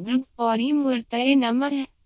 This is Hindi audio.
गौरी मूर्तये नमः।